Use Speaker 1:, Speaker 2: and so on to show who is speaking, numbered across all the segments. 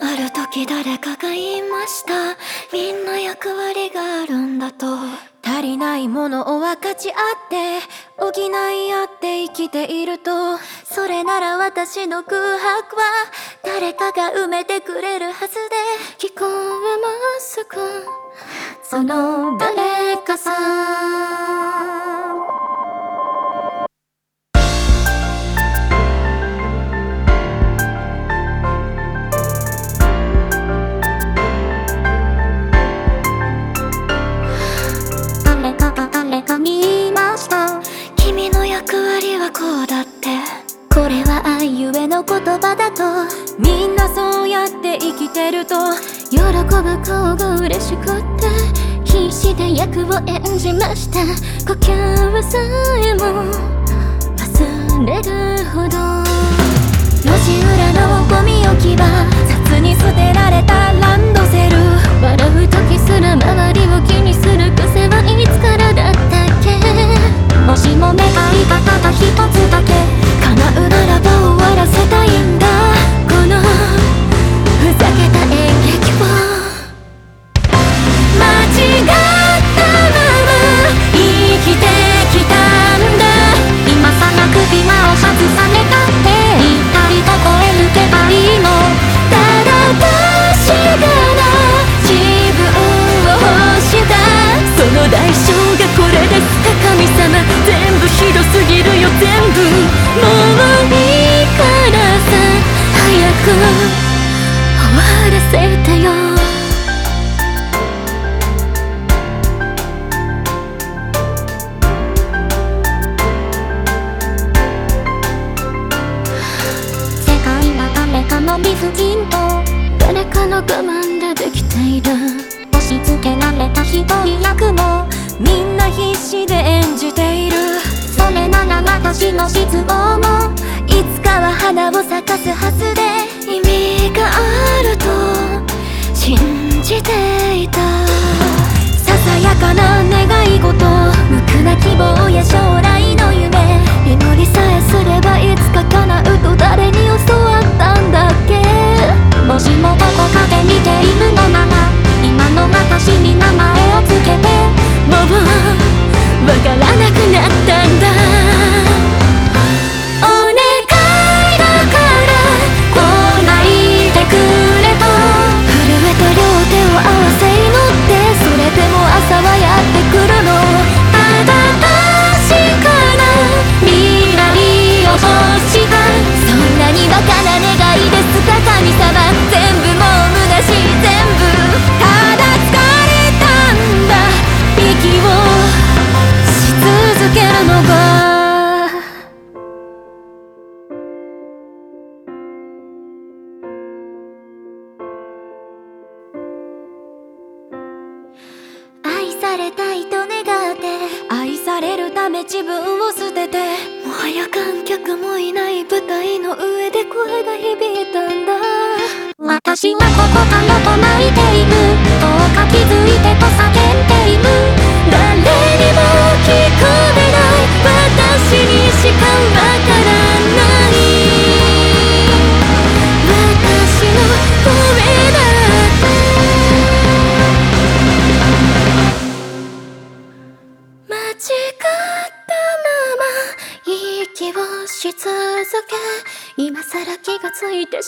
Speaker 1: ある時誰かが言いました。みんな役割があるんだと。
Speaker 2: 足りないものを分かち合って補い合って生きていると。それなら私の空白は誰かが埋めてくれるはずで。
Speaker 1: 聞こえますか？
Speaker 2: その誰かさ誰
Speaker 1: 喜ぶ顔が嬉しくって必死で役を演じました。呼吸さえも忘れるほど。
Speaker 2: 路地裏のゴミ置き場札に捨てられたランドセル。
Speaker 1: 笑う時すら周りを気にする癖はいつからだった
Speaker 2: 誰かの
Speaker 1: 我慢でできている。
Speaker 2: 押し付けられた一人役もみんな必死で演じている。それなら私の失望もいつかは花を咲かすはずで。
Speaker 1: 意味があると信じていた。
Speaker 2: ささやかな願い事無垢な希望や将来の夢。
Speaker 1: 祈りさえすればいつか叶うと誰に教わった？星
Speaker 2: もどこかで見ているのなら今の私に名前をめ自分を捨てて
Speaker 1: もはや観客もいない舞台の上で声が響いたんだ。
Speaker 2: 私はここからと泣いているどうか気づいてと叫んでいる。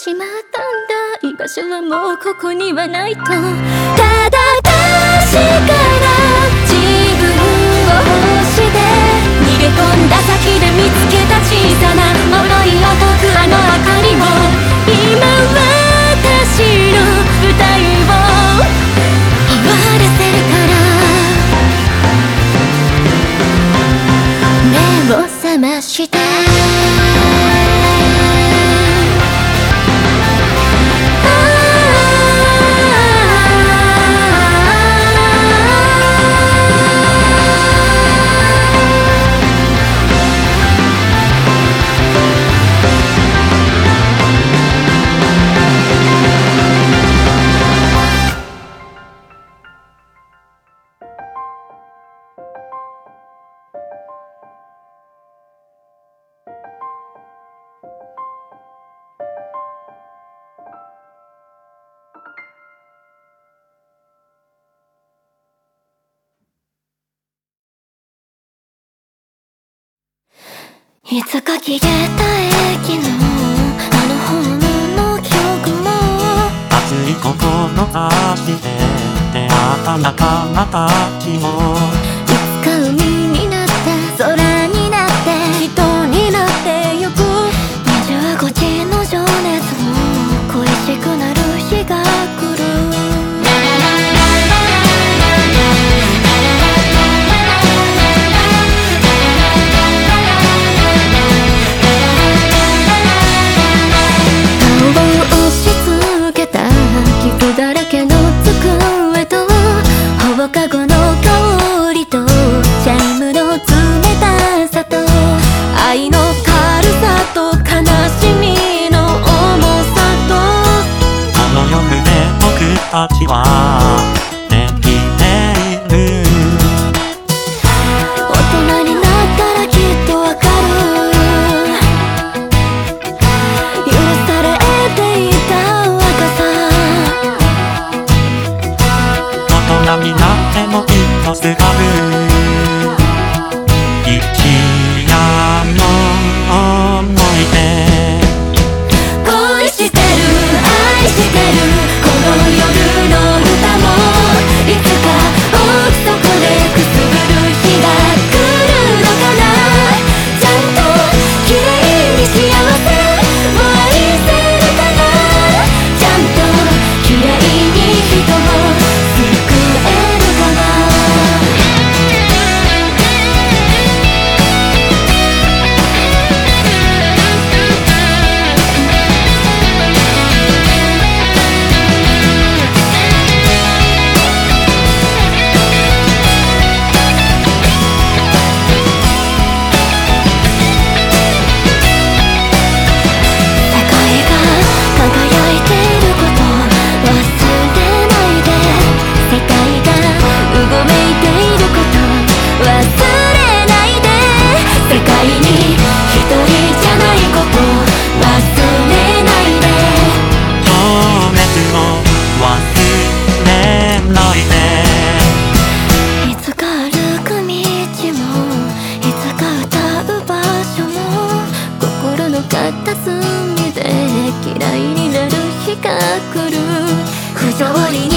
Speaker 1: しまったんだ居場所はもうここにはないと。ただ確かな自分を欲して逃げ込んだ先で見つけた小さな呪いを解く。あの明かりも今私の舞台
Speaker 2: いつか消えた駅のあのホームの記憶も。
Speaker 3: 熱い心足でて
Speaker 2: なかたか間たちも。啊勝利に